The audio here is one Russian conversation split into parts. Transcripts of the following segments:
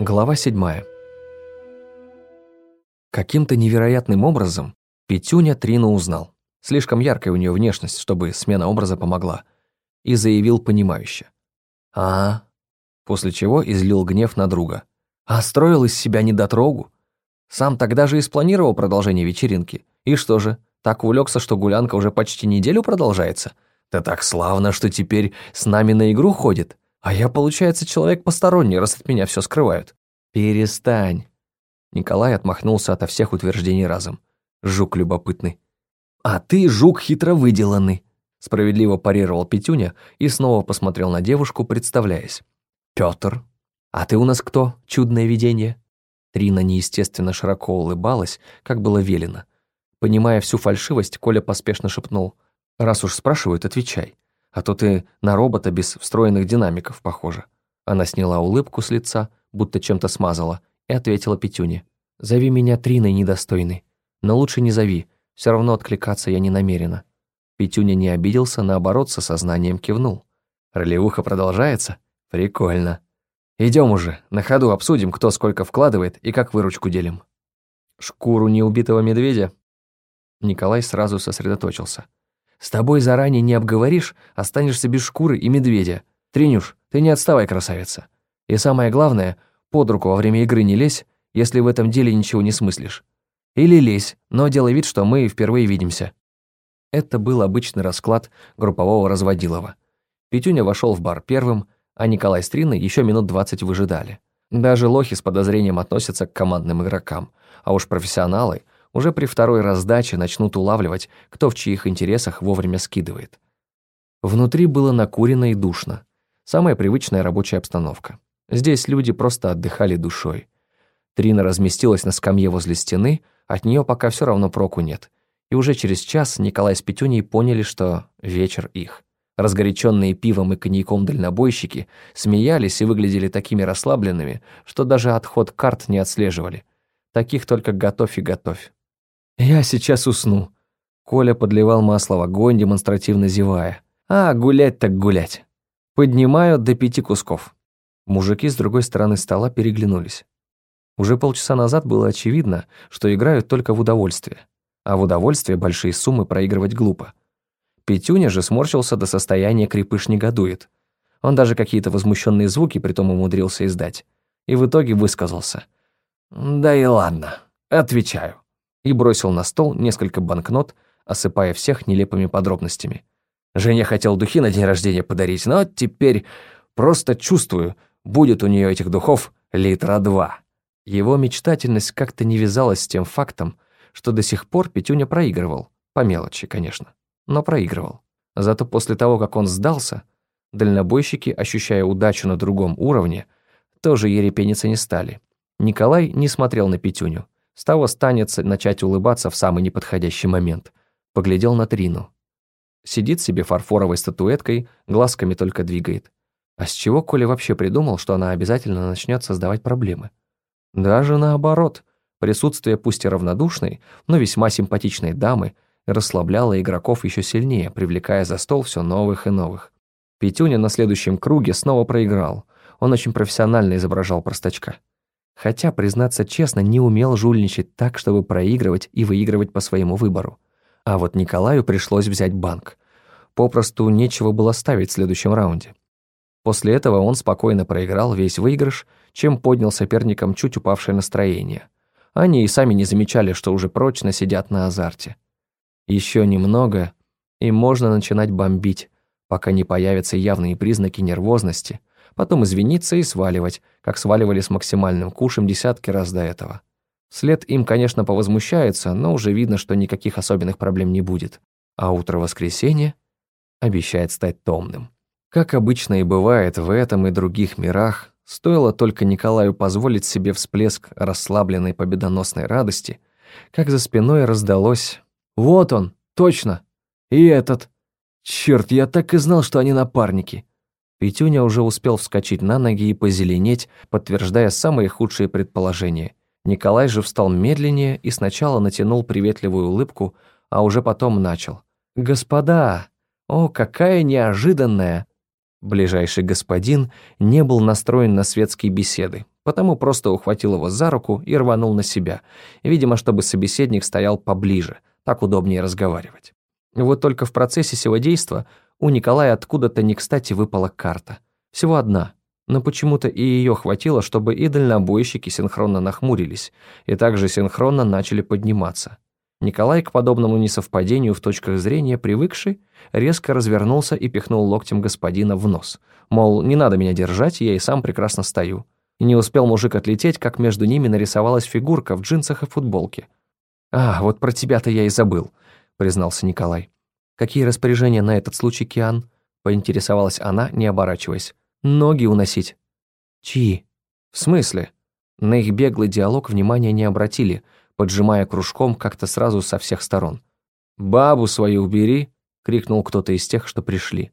Глава 7. Каким-то невероятным образом Петюня Трину узнал. Слишком яркая у нее внешность, чтобы смена образа помогла. И заявил понимающе. а После чего излил гнев на друга. «А строил из себя недотрогу? Сам тогда же и спланировал продолжение вечеринки. И что же, так увлекся, что гулянка уже почти неделю продолжается? Да так славно, что теперь с нами на игру ходит. А я, получается, человек посторонний, раз от меня все скрывают. Перестань. Николай отмахнулся ото всех утверждений разом. Жук любопытный. А ты жук хитро выделанный. Справедливо парировал Петюня и снова посмотрел на девушку, представляясь. Петр, а ты у нас кто, чудное видение? Трина неестественно широко улыбалась, как было велено. Понимая всю фальшивость, Коля поспешно шепнул. «Раз уж спрашивают, отвечай. А то ты на робота без встроенных динамиков похожа». Она сняла улыбку с лица, будто чем-то смазала, и ответила Петюне. «Зови меня Триной недостойной. Но лучше не зови, все равно откликаться я не намерена». Петюня не обиделся, наоборот, со сознанием кивнул. «Ролевуха продолжается? Прикольно. Идем уже, на ходу обсудим, кто сколько вкладывает и как выручку делим». «Шкуру неубитого медведя?» Николай сразу сосредоточился. С тобой заранее не обговоришь, останешься без шкуры и медведя. Тринюш, ты не отставай, красавица. И самое главное, под руку во время игры не лезь, если в этом деле ничего не смыслишь. Или лезь, но делай вид, что мы впервые видимся». Это был обычный расклад группового разводилова. Петюня вошел в бар первым, а Николай с Триной еще минут двадцать выжидали. Даже лохи с подозрением относятся к командным игрокам, а уж профессионалы – уже при второй раздаче начнут улавливать, кто в чьих интересах вовремя скидывает. Внутри было накурено и душно. Самая привычная рабочая обстановка. Здесь люди просто отдыхали душой. Трина разместилась на скамье возле стены, от нее пока все равно проку нет. И уже через час Николай с Петюней поняли, что вечер их. Разгоряченные пивом и коньяком дальнобойщики смеялись и выглядели такими расслабленными, что даже отход карт не отслеживали. Таких только готовь и готовь. «Я сейчас усну». Коля подливал масло в огонь, демонстративно зевая. «А, гулять так гулять». Поднимаю до пяти кусков. Мужики с другой стороны стола переглянулись. Уже полчаса назад было очевидно, что играют только в удовольствие. А в удовольствие большие суммы проигрывать глупо. Петюня же сморщился до состояния крепыш негодует. Он даже какие-то возмущенные звуки притом умудрился издать. И в итоге высказался. «Да и ладно, отвечаю» и бросил на стол несколько банкнот, осыпая всех нелепыми подробностями. Женя хотел духи на день рождения подарить, но теперь просто чувствую, будет у нее этих духов литра два. Его мечтательность как-то не вязалась с тем фактом, что до сих пор Петюня проигрывал. По мелочи, конечно, но проигрывал. Зато после того, как он сдался, дальнобойщики, ощущая удачу на другом уровне, тоже ерепениться не стали. Николай не смотрел на Петюню. С того станется начать улыбаться в самый неподходящий момент. Поглядел на Трину. Сидит себе фарфоровой статуэткой, глазками только двигает. А с чего Коля вообще придумал, что она обязательно начнет создавать проблемы? Даже наоборот. Присутствие пусть и равнодушной, но весьма симпатичной дамы расслабляло игроков еще сильнее, привлекая за стол все новых и новых. Петюня на следующем круге снова проиграл. Он очень профессионально изображал простачка. Хотя, признаться честно, не умел жульничать так, чтобы проигрывать и выигрывать по своему выбору. А вот Николаю пришлось взять банк. Попросту нечего было ставить в следующем раунде. После этого он спокойно проиграл весь выигрыш, чем поднял соперникам чуть упавшее настроение. Они и сами не замечали, что уже прочно сидят на азарте. Еще немного, и можно начинать бомбить, пока не появятся явные признаки нервозности – потом извиниться и сваливать, как сваливали с максимальным кушем десятки раз до этого. След им, конечно, повозмущается, но уже видно, что никаких особенных проблем не будет. А утро воскресенья обещает стать томным. Как обычно и бывает в этом и других мирах, стоило только Николаю позволить себе всплеск расслабленной победоносной радости, как за спиной раздалось «Вот он, точно! И этот! Черт, я так и знал, что они напарники!» Петюня уже успел вскочить на ноги и позеленеть, подтверждая самые худшие предположения. Николай же встал медленнее и сначала натянул приветливую улыбку, а уже потом начал. «Господа! О, какая неожиданная!» Ближайший господин не был настроен на светские беседы, потому просто ухватил его за руку и рванул на себя, видимо, чтобы собеседник стоял поближе, так удобнее разговаривать. Вот только в процессе сего действа у Николая откуда-то не кстати выпала карта. Всего одна, но почему-то и ее хватило, чтобы и дальнобойщики синхронно нахмурились, и также синхронно начали подниматься. Николай к подобному несовпадению в точках зрения привыкший, резко развернулся и пихнул локтем господина в нос. Мол, не надо меня держать, я и сам прекрасно стою. И не успел мужик отлететь, как между ними нарисовалась фигурка в джинсах и футболке. «А, вот про тебя-то я и забыл», — признался Николай. «Какие распоряжения на этот случай, Киан?» — поинтересовалась она, не оборачиваясь. «Ноги уносить». «Чьи?» «В смысле?» На их беглый диалог внимания не обратили — поджимая кружком как-то сразу со всех сторон. «Бабу свою убери!» — крикнул кто-то из тех, что пришли.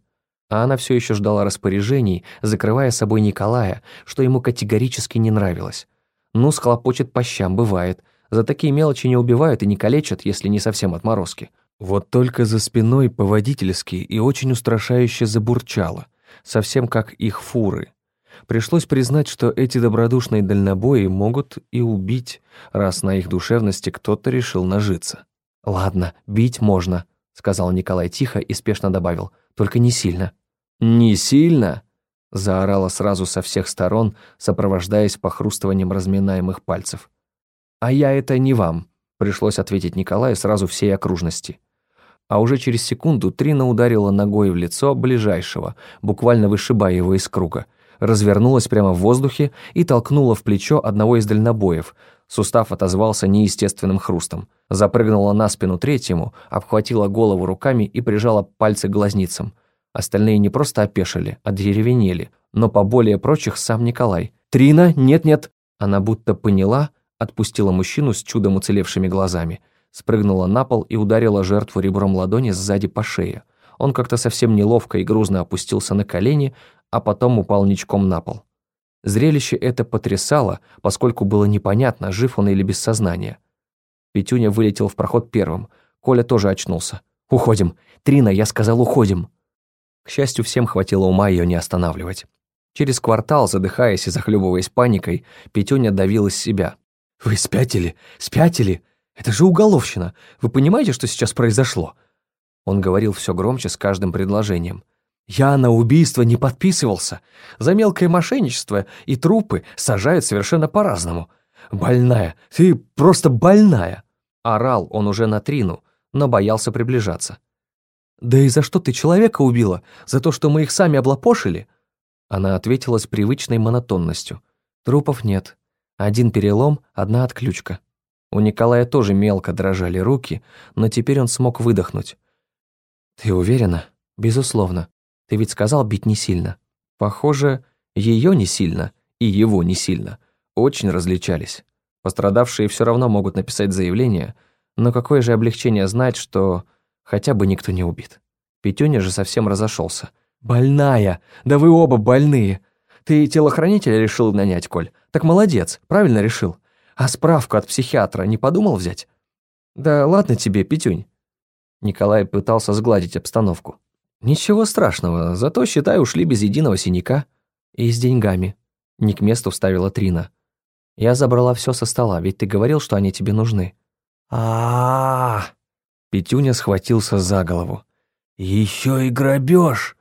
А она все еще ждала распоряжений, закрывая собой Николая, что ему категорически не нравилось. Ну, схлопочет по щам, бывает. За такие мелочи не убивают и не калечат, если не совсем отморозки. Вот только за спиной по-водительски и очень устрашающе забурчало, совсем как их фуры. Пришлось признать, что эти добродушные дальнобои могут и убить, раз на их душевности кто-то решил нажиться. «Ладно, бить можно», — сказал Николай тихо и спешно добавил, «только не сильно». «Не сильно?» — заорала сразу со всех сторон, сопровождаясь похрустыванием разминаемых пальцев. «А я это не вам», — пришлось ответить Николаю сразу всей окружности. А уже через секунду Трина ударила ногой в лицо ближайшего, буквально вышибая его из круга развернулась прямо в воздухе и толкнула в плечо одного из дальнобоев. Сустав отозвался неестественным хрустом. Запрыгнула на спину третьему, обхватила голову руками и прижала пальцы к глазницам. Остальные не просто опешили, а деревенели, но по более прочих сам Николай. «Трина, нет-нет!» Она будто поняла, отпустила мужчину с чудом уцелевшими глазами, спрыгнула на пол и ударила жертву ребром ладони сзади по шее. Он как-то совсем неловко и грузно опустился на колени, а потом упал ничком на пол. Зрелище это потрясало, поскольку было непонятно, жив он или без сознания. Петюня вылетел в проход первым. Коля тоже очнулся. «Уходим! Трина, я сказал, уходим!» К счастью, всем хватило ума ее не останавливать. Через квартал, задыхаясь и захлебываясь паникой, Петюня давил из себя. «Вы спятили? Спятили? Это же уголовщина! Вы понимаете, что сейчас произошло?» Он говорил все громче с каждым предложением. Я на убийство не подписывался. За мелкое мошенничество и трупы сажают совершенно по-разному. Больная, ты просто больная. Орал он уже на Трину, но боялся приближаться. «Да и за что ты человека убила? За то, что мы их сами облапошили?» Она ответила с привычной монотонностью. «Трупов нет. Один перелом, одна отключка». У Николая тоже мелко дрожали руки, но теперь он смог выдохнуть. «Ты уверена?» «Безусловно. Ты ведь сказал бить не сильно. Похоже, ее не сильно и его не сильно очень различались. Пострадавшие все равно могут написать заявление, но какое же облегчение знать, что хотя бы никто не убит. Петюня же совсем разошелся. «Больная! Да вы оба больные! Ты телохранителя решил нанять, Коль? Так молодец, правильно решил. А справку от психиатра не подумал взять?» «Да ладно тебе, Петюнь». Николай пытался сгладить обстановку. «Ничего страшного, зато, считай, ушли без единого синяка. И с деньгами». Не к месту вставила Трина. «Я забрала все со стола, ведь ты говорил, что они тебе нужны». а, -а, -а Петюня схватился за голову. «Еще и грабеж!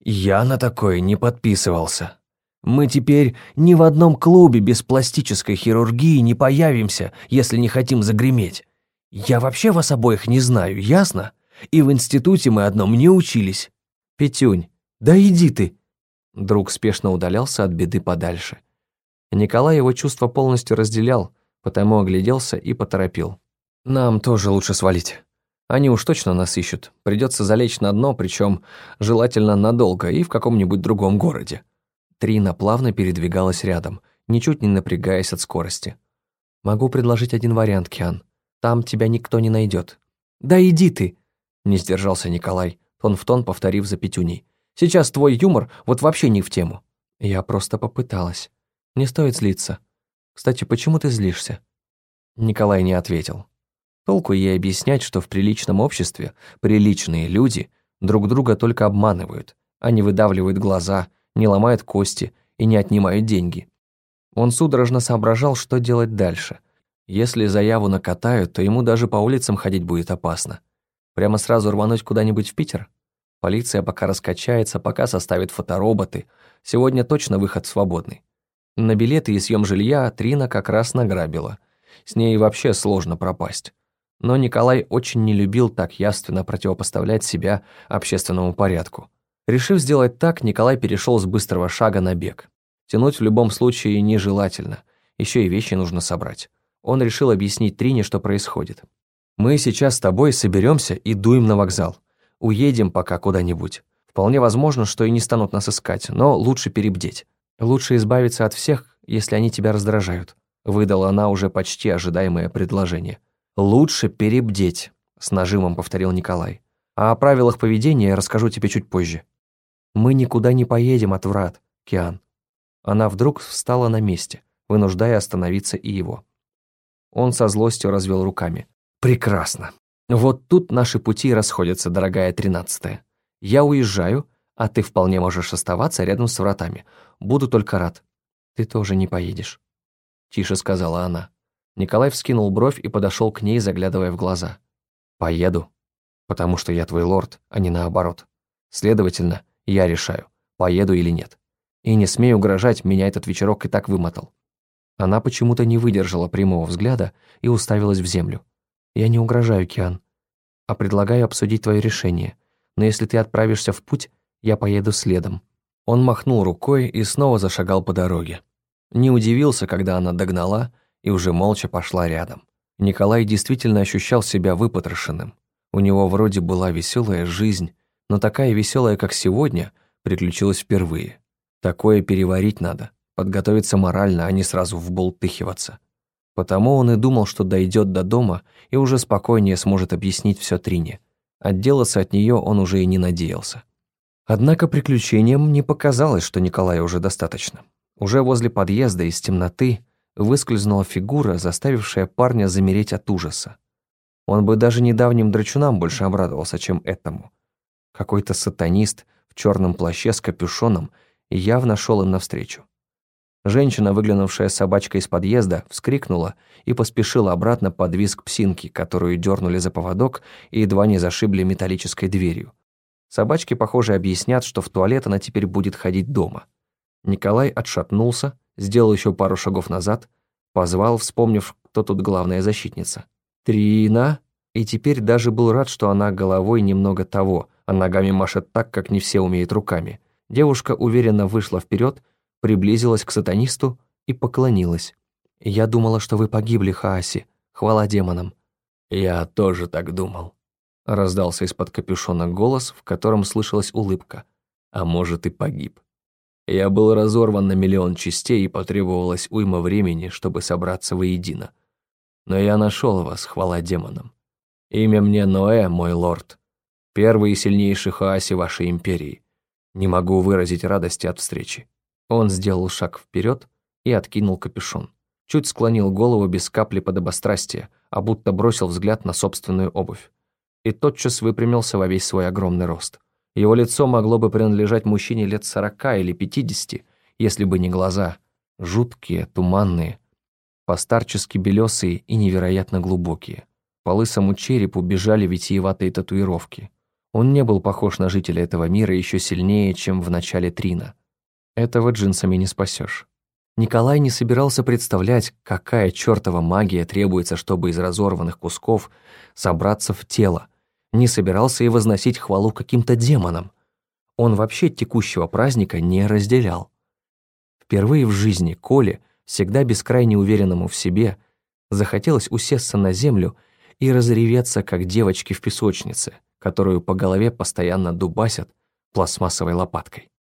Я на такое не подписывался. Мы теперь ни в одном клубе без пластической хирургии не появимся, если не хотим загреметь. Я вообще вас обоих не знаю, ясно?» И в институте мы одном не учились. Петюнь, да иди ты!» Друг спешно удалялся от беды подальше. Николай его чувства полностью разделял, потому огляделся и поторопил. «Нам тоже лучше свалить. Они уж точно нас ищут. Придется залечь на дно, причем желательно надолго и в каком-нибудь другом городе». Трина плавно передвигалась рядом, ничуть не напрягаясь от скорости. «Могу предложить один вариант, Киан. Там тебя никто не найдет. «Да иди ты!» Не сдержался Николай, тон в тон повторив за Петюней. «Сейчас твой юмор вот вообще не в тему». Я просто попыталась. Не стоит злиться. Кстати, почему ты злишься? Николай не ответил. Толку ей объяснять, что в приличном обществе приличные люди друг друга только обманывают, а не выдавливают глаза, не ломают кости и не отнимают деньги. Он судорожно соображал, что делать дальше. Если заяву накатают, то ему даже по улицам ходить будет опасно. Прямо сразу рвануть куда-нибудь в Питер? Полиция пока раскачается, пока составит фотороботы. Сегодня точно выход свободный. На билеты и съем жилья Трина как раз награбила. С ней вообще сложно пропасть. Но Николай очень не любил так явственно противопоставлять себя общественному порядку. Решив сделать так, Николай перешел с быстрого шага на бег. Тянуть в любом случае нежелательно, еще и вещи нужно собрать. Он решил объяснить Трине, что происходит. «Мы сейчас с тобой соберемся и дуем на вокзал. Уедем пока куда-нибудь. Вполне возможно, что и не станут нас искать, но лучше перебдеть. Лучше избавиться от всех, если они тебя раздражают», выдала она уже почти ожидаемое предложение. «Лучше перебдеть», с нажимом повторил Николай. «А о правилах поведения расскажу тебе чуть позже». «Мы никуда не поедем от врат, Киан». Она вдруг встала на месте, вынуждая остановиться и его. Он со злостью развел руками. «Прекрасно. Вот тут наши пути расходятся, дорогая тринадцатая. Я уезжаю, а ты вполне можешь оставаться рядом с вратами. Буду только рад. Ты тоже не поедешь», — тише сказала она. Николай вскинул бровь и подошел к ней, заглядывая в глаза. «Поеду, потому что я твой лорд, а не наоборот. Следовательно, я решаю, поеду или нет. И не смей угрожать, меня этот вечерок и так вымотал». Она почему-то не выдержала прямого взгляда и уставилась в землю. «Я не угрожаю, Киан, а предлагаю обсудить твое решение. Но если ты отправишься в путь, я поеду следом». Он махнул рукой и снова зашагал по дороге. Не удивился, когда она догнала и уже молча пошла рядом. Николай действительно ощущал себя выпотрошенным. У него вроде была веселая жизнь, но такая веселая, как сегодня, приключилась впервые. Такое переварить надо, подготовиться морально, а не сразу вболтыхиваться. Потому он и думал, что дойдет до дома и уже спокойнее сможет объяснить все Трине. Отделаться от нее он уже и не надеялся. Однако приключением не показалось, что Николая уже достаточно. Уже возле подъезда из темноты выскользнула фигура, заставившая парня замереть от ужаса. Он бы даже недавним драчунам больше обрадовался, чем этому. Какой-то сатанист в черном плаще с капюшоном явно шел им навстречу. Женщина, выглянувшая с собачкой из подъезда, вскрикнула и поспешила обратно под визг псинки, которую дернули за поводок и едва не зашибли металлической дверью. Собачки, похоже, объяснят, что в туалет она теперь будет ходить дома. Николай отшатнулся, сделал еще пару шагов назад, позвал, вспомнив, кто тут главная защитница. «Трина!» И теперь даже был рад, что она головой немного того, а ногами машет так, как не все умеют руками. Девушка уверенно вышла вперед, приблизилась к сатанисту и поклонилась. «Я думала, что вы погибли, Хааси. Хвала демонам». «Я тоже так думал», — раздался из-под капюшона голос, в котором слышалась улыбка. «А может, и погиб». Я был разорван на миллион частей и потребовалось уйма времени, чтобы собраться воедино. Но я нашел вас, хвала демонам. Имя мне Ноэ, мой лорд. Первый и сильнейший хааси вашей империи. Не могу выразить радости от встречи. Он сделал шаг вперед и откинул капюшон. Чуть склонил голову без капли подобострастия, а будто бросил взгляд на собственную обувь. И тотчас выпрямился во весь свой огромный рост. Его лицо могло бы принадлежать мужчине лет сорока или пятидесяти, если бы не глаза. Жуткие, туманные, постарчески белесые и невероятно глубокие. По лысому черепу бежали витиеватые татуировки. Он не был похож на жителя этого мира еще сильнее, чем в начале Трина. Этого джинсами не спасешь. Николай не собирался представлять, какая чертова магия требуется, чтобы из разорванных кусков собраться в тело, не собирался и возносить хвалу каким-то демонам. Он вообще текущего праздника не разделял. Впервые в жизни Коле, всегда бескрайне уверенному в себе, захотелось усесться на землю и разреветься, как девочки в песочнице, которую по голове постоянно дубасят пластмассовой лопаткой.